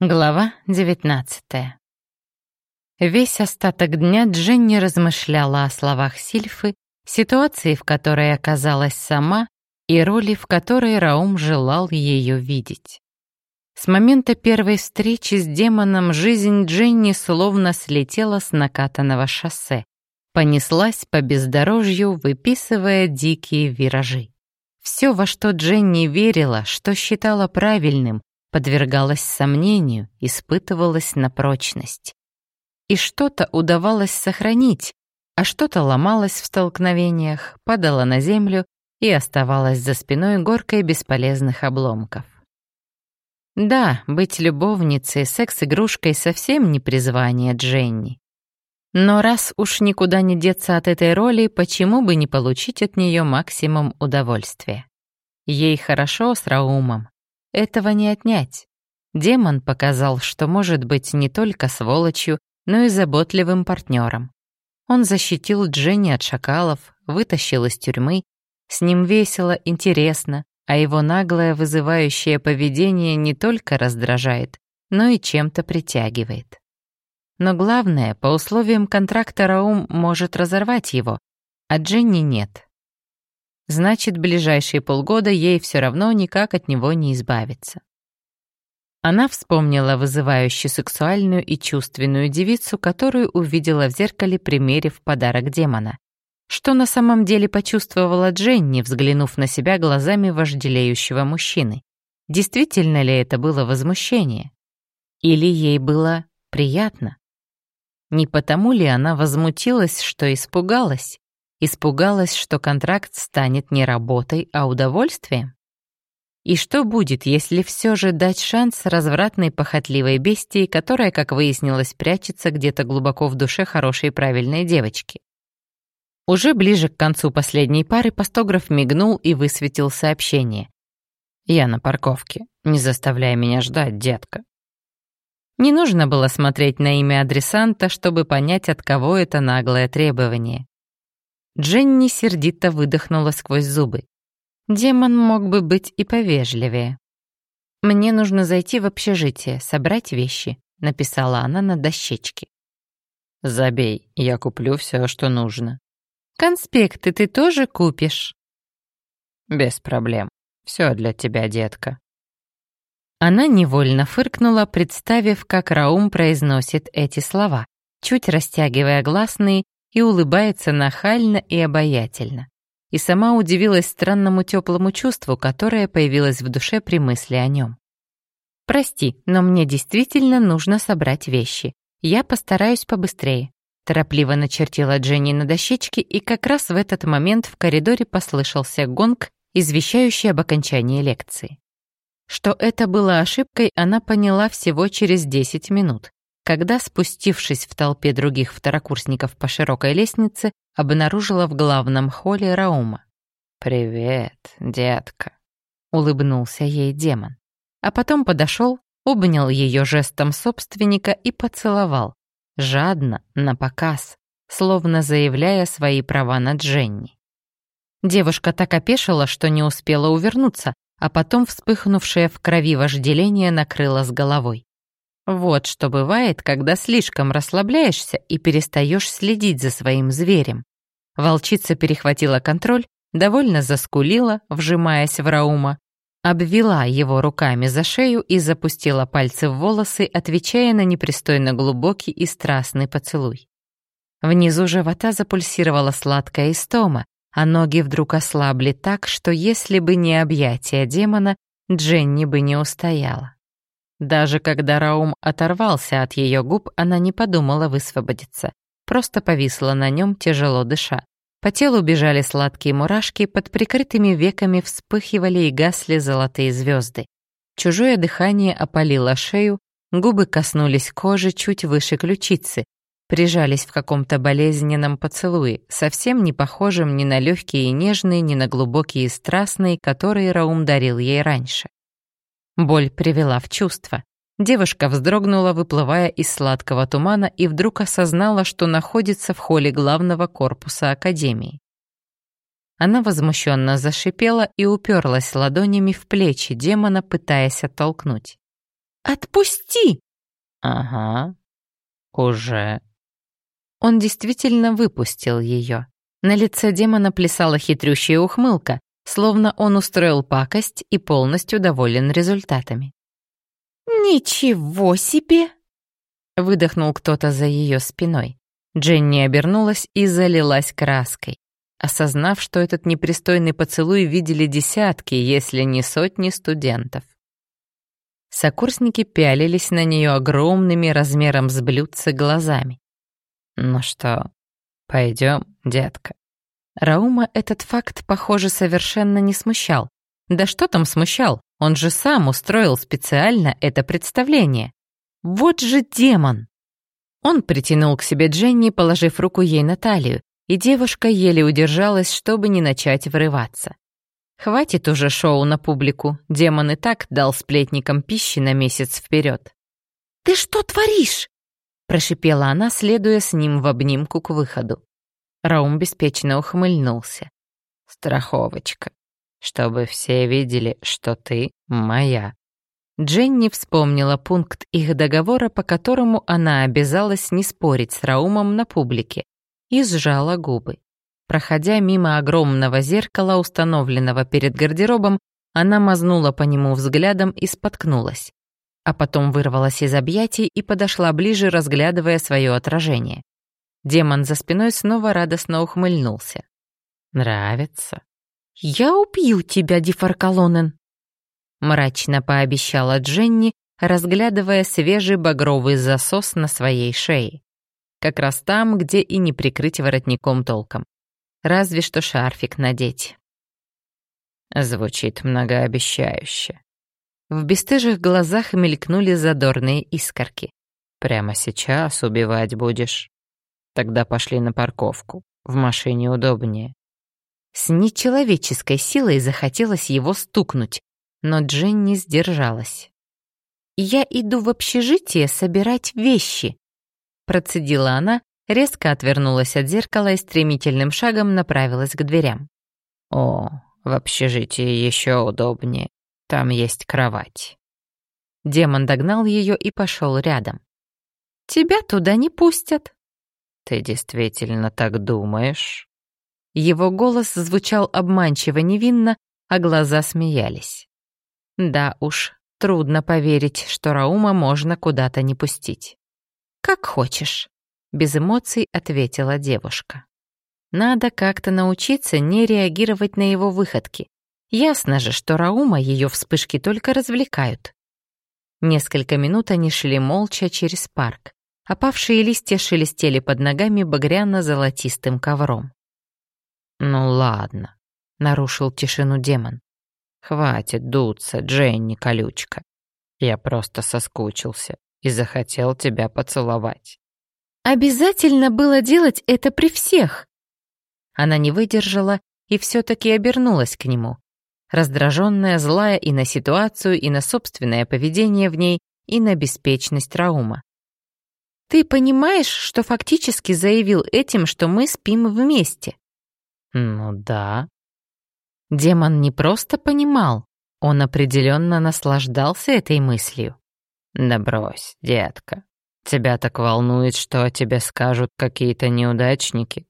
Глава 19 Весь остаток дня Дженни размышляла о словах Сильфы, ситуации, в которой оказалась сама, и роли, в которой Раум желал ее видеть. С момента первой встречи с демоном жизнь Дженни словно слетела с накатанного шоссе, понеслась по бездорожью, выписывая дикие виражи. Все, во что Дженни верила, что считала правильным, подвергалась сомнению, испытывалась на прочность. И что-то удавалось сохранить, а что-то ломалось в столкновениях, падало на землю и оставалось за спиной горкой бесполезных обломков. Да, быть любовницей, секс-игрушкой совсем не призвание Дженни. Но раз уж никуда не деться от этой роли, почему бы не получить от нее максимум удовольствия? Ей хорошо с Раумом, этого не отнять. Демон показал, что может быть не только сволочью, но и заботливым партнером. Он защитил Дженни от шакалов, вытащил из тюрьмы. С ним весело, интересно, а его наглое вызывающее поведение не только раздражает, но и чем-то притягивает. Но главное, по условиям контракта Раум может разорвать его, а Дженни нет. Значит, ближайшие полгода ей все равно никак от него не избавиться. Она вспомнила вызывающую сексуальную и чувственную девицу, которую увидела в зеркале, примерив подарок демона. Что на самом деле почувствовала Дженни, взглянув на себя глазами вожделеющего мужчины? Действительно ли это было возмущение? Или ей было приятно? Не потому ли она возмутилась, что испугалась? Испугалась, что контракт станет не работой, а удовольствием? И что будет, если все же дать шанс развратной похотливой бестии, которая, как выяснилось, прячется где-то глубоко в душе хорошей и правильной девочки? Уже ближе к концу последней пары постограф мигнул и высветил сообщение. «Я на парковке. Не заставляй меня ждать, детка». Не нужно было смотреть на имя адресанта, чтобы понять, от кого это наглое требование. Дженни сердито выдохнула сквозь зубы. Демон мог бы быть и повежливее. «Мне нужно зайти в общежитие, собрать вещи», — написала она на дощечке. «Забей, я куплю все, что нужно». «Конспекты ты тоже купишь?» «Без проблем. Все для тебя, детка». Она невольно фыркнула, представив, как Раум произносит эти слова, чуть растягивая гласные и улыбается нахально и обаятельно. И сама удивилась странному теплому чувству, которое появилось в душе при мысли о нем. «Прости, но мне действительно нужно собрать вещи. Я постараюсь побыстрее», торопливо начертила Дженни на дощечке, и как раз в этот момент в коридоре послышался гонг, извещающий об окончании лекции. Что это было ошибкой, она поняла всего через 10 минут, когда, спустившись в толпе других второкурсников по широкой лестнице, обнаружила в главном холле Раума. «Привет, детка», — улыбнулся ей демон. А потом подошел, обнял ее жестом собственника и поцеловал, жадно, на показ, словно заявляя свои права на Дженни. Девушка так опешила, что не успела увернуться, а потом вспыхнувшее в крови вожделение накрыло с головой. Вот что бывает, когда слишком расслабляешься и перестаешь следить за своим зверем. Волчица перехватила контроль, довольно заскулила, вжимаясь в Раума, обвела его руками за шею и запустила пальцы в волосы, отвечая на непристойно глубокий и страстный поцелуй. Внизу живота запульсировала сладкая истома, а ноги вдруг ослабли так, что если бы не объятия демона, Дженни бы не устояла. Даже когда Раум оторвался от ее губ, она не подумала высвободиться. Просто повисла на нем, тяжело дыша. По телу бежали сладкие мурашки, под прикрытыми веками вспыхивали и гасли золотые звезды. Чужое дыхание опалило шею, губы коснулись кожи чуть выше ключицы, прижались в каком-то болезненном поцелуе, совсем не похожем ни на легкие и нежные, ни на глубокие и страстные, которые Раум дарил ей раньше. Боль привела в чувство. Девушка вздрогнула, выплывая из сладкого тумана, и вдруг осознала, что находится в холле главного корпуса Академии. Она возмущенно зашипела и уперлась ладонями в плечи демона, пытаясь оттолкнуть. Отпусти!» «Ага, уже». Он действительно выпустил ее. На лице демона плясала хитрющая ухмылка, словно он устроил пакость и полностью доволен результатами. «Ничего себе!» — выдохнул кто-то за ее спиной. Дженни обернулась и залилась краской, осознав, что этот непристойный поцелуй видели десятки, если не сотни студентов. Сокурсники пялились на нее огромными размером с блюдце глазами. «Ну что, пойдем, детка?» Раума этот факт, похоже, совершенно не смущал. Да что там смущал? Он же сам устроил специально это представление. Вот же демон! Он притянул к себе Дженни, положив руку ей на талию, и девушка еле удержалась, чтобы не начать врываться. Хватит уже шоу на публику, демон и так дал сплетникам пищи на месяц вперед. «Ты что творишь?» — прошипела она, следуя с ним в обнимку к выходу. Раум беспечно ухмыльнулся. «Страховочка, чтобы все видели, что ты моя». Дженни вспомнила пункт их договора, по которому она обязалась не спорить с Раумом на публике, и сжала губы. Проходя мимо огромного зеркала, установленного перед гардеробом, она мазнула по нему взглядом и споткнулась. А потом вырвалась из объятий и подошла ближе, разглядывая свое отражение. Демон за спиной снова радостно ухмыльнулся. «Нравится?» «Я убью тебя, Дифаркалонен!» Мрачно пообещала Дженни, разглядывая свежий багровый засос на своей шее. Как раз там, где и не прикрыть воротником толком. Разве что шарфик надеть. Звучит многообещающе. В бесстыжих глазах мелькнули задорные искорки. «Прямо сейчас убивать будешь?» Тогда пошли на парковку. В машине удобнее. С нечеловеческой силой захотелось его стукнуть, но Дженни сдержалась. «Я иду в общежитие собирать вещи», — процедила она, резко отвернулась от зеркала и стремительным шагом направилась к дверям. «О, в общежитии еще удобнее. Там есть кровать». Демон догнал ее и пошел рядом. «Тебя туда не пустят», «Ты действительно так думаешь?» Его голос звучал обманчиво невинно, а глаза смеялись. Да уж, трудно поверить, что Раума можно куда-то не пустить. «Как хочешь», — без эмоций ответила девушка. Надо как-то научиться не реагировать на его выходки. Ясно же, что Раума ее вспышки только развлекают. Несколько минут они шли молча через парк. Опавшие листья шелестели под ногами багряно-золотистым ковром. «Ну ладно», — нарушил тишину демон. «Хватит дуться, Дженни колючка. Я просто соскучился и захотел тебя поцеловать». «Обязательно было делать это при всех!» Она не выдержала и все-таки обернулась к нему, раздраженная, злая и на ситуацию, и на собственное поведение в ней, и на беспечность Раума. Ты понимаешь, что фактически заявил этим, что мы спим вместе? Ну да. Демон не просто понимал, он определенно наслаждался этой мыслью. Да брось, детка. Тебя так волнует, что о тебе скажут какие-то неудачники.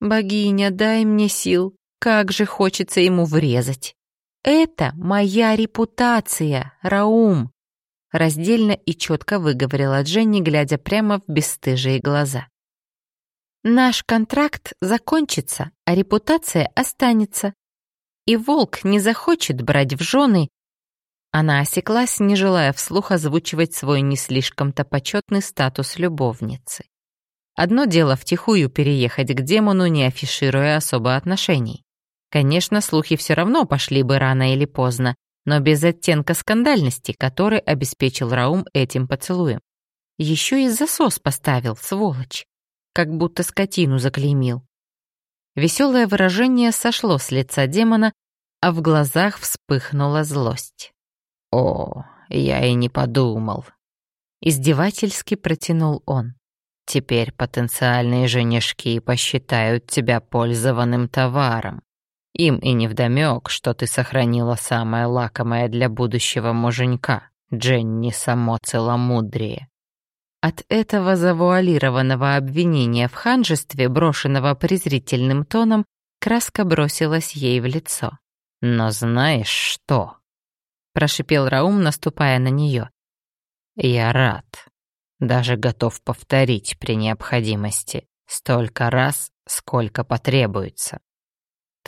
Богиня, дай мне сил. Как же хочется ему врезать. Это моя репутация, Раум. Раздельно и четко выговорила Дженни, глядя прямо в бесстыжие глаза. «Наш контракт закончится, а репутация останется. И волк не захочет брать в жены...» Она осеклась, не желая вслух озвучивать свой не слишком-то почетный статус любовницы. Одно дело втихую переехать к демону, не афишируя особо отношений. Конечно, слухи все равно пошли бы рано или поздно, но без оттенка скандальности, который обеспечил Раум этим поцелуем. Еще и засос поставил, сволочь. Как будто скотину заклеймил. Веселое выражение сошло с лица демона, а в глазах вспыхнула злость. «О, я и не подумал». Издевательски протянул он. «Теперь потенциальные женишки посчитают тебя пользованным товаром. Им и невдомёк, что ты сохранила самое лакомое для будущего муженька Дженни само целомудрие. От этого завуалированного обвинения в ханжестве, брошенного презрительным тоном, краска бросилась ей в лицо. «Но знаешь что?» — прошипел Раум, наступая на нее. «Я рад. Даже готов повторить при необходимости. Столько раз, сколько потребуется.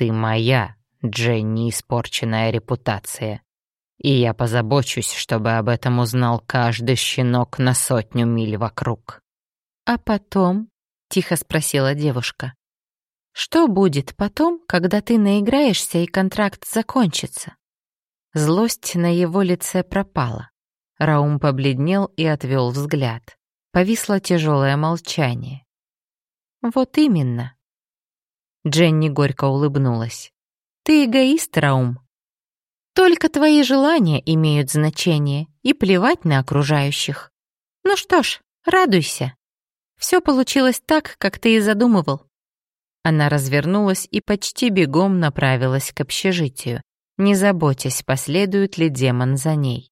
Ты моя, Дженни, испорченная репутация и я позабочусь, чтобы об этом узнал каждый щенок на сотню миль вокруг». «А потом?» — тихо спросила девушка. «Что будет потом, когда ты наиграешься и контракт закончится?» Злость на его лице пропала. Раум побледнел и отвел взгляд. Повисло тяжелое молчание. «Вот именно». Дженни горько улыбнулась. «Ты эгоист, Раум. Только твои желания имеют значение, и плевать на окружающих. Ну что ж, радуйся. Все получилось так, как ты и задумывал. Она развернулась и почти бегом направилась к общежитию, не заботясь, последует ли демон за ней.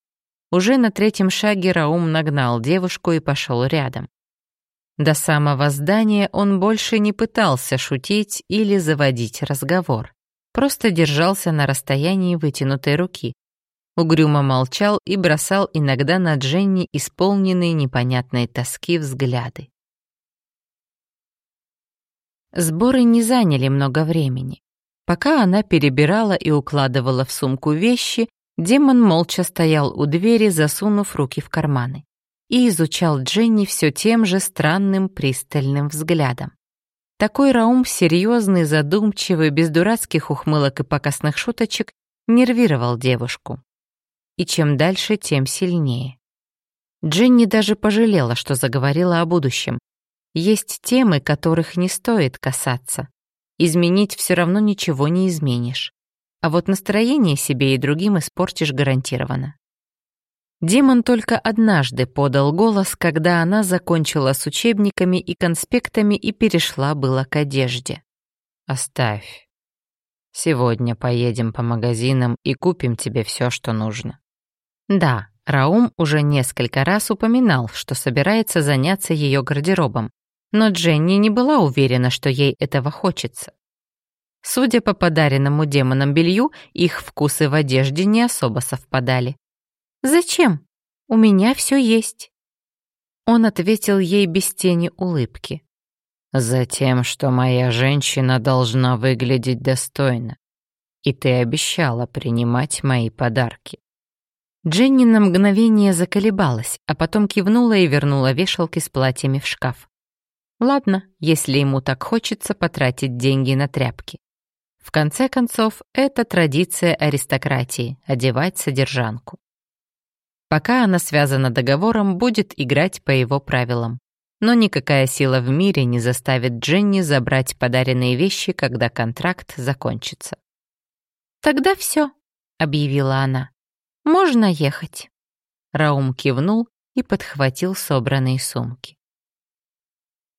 Уже на третьем шаге Раум нагнал девушку и пошел рядом. До самого здания он больше не пытался шутить или заводить разговор просто держался на расстоянии вытянутой руки. Угрюмо молчал и бросал иногда на Дженни исполненные непонятной тоски взгляды. Сборы не заняли много времени. Пока она перебирала и укладывала в сумку вещи, демон молча стоял у двери, засунув руки в карманы, и изучал Дженни все тем же странным пристальным взглядом. Такой Раум, серьезный, задумчивый, без дурацких ухмылок и пакостных шуточек, нервировал девушку. И чем дальше, тем сильнее. Дженни даже пожалела, что заговорила о будущем. Есть темы, которых не стоит касаться. Изменить все равно ничего не изменишь. А вот настроение себе и другим испортишь гарантированно. Демон только однажды подал голос, когда она закончила с учебниками и конспектами и перешла было к одежде. «Оставь. Сегодня поедем по магазинам и купим тебе все, что нужно». Да, Раум уже несколько раз упоминал, что собирается заняться ее гардеробом, но Дженни не была уверена, что ей этого хочется. Судя по подаренному демонам белью, их вкусы в одежде не особо совпадали. «Зачем? У меня все есть». Он ответил ей без тени улыбки. «Затем, что моя женщина должна выглядеть достойно, и ты обещала принимать мои подарки». Дженни на мгновение заколебалась, а потом кивнула и вернула вешалки с платьями в шкаф. Ладно, если ему так хочется потратить деньги на тряпки. В конце концов, это традиция аристократии — одевать содержанку. Пока она связана договором, будет играть по его правилам. Но никакая сила в мире не заставит Дженни забрать подаренные вещи, когда контракт закончится. «Тогда все», — объявила она. «Можно ехать». Раум кивнул и подхватил собранные сумки.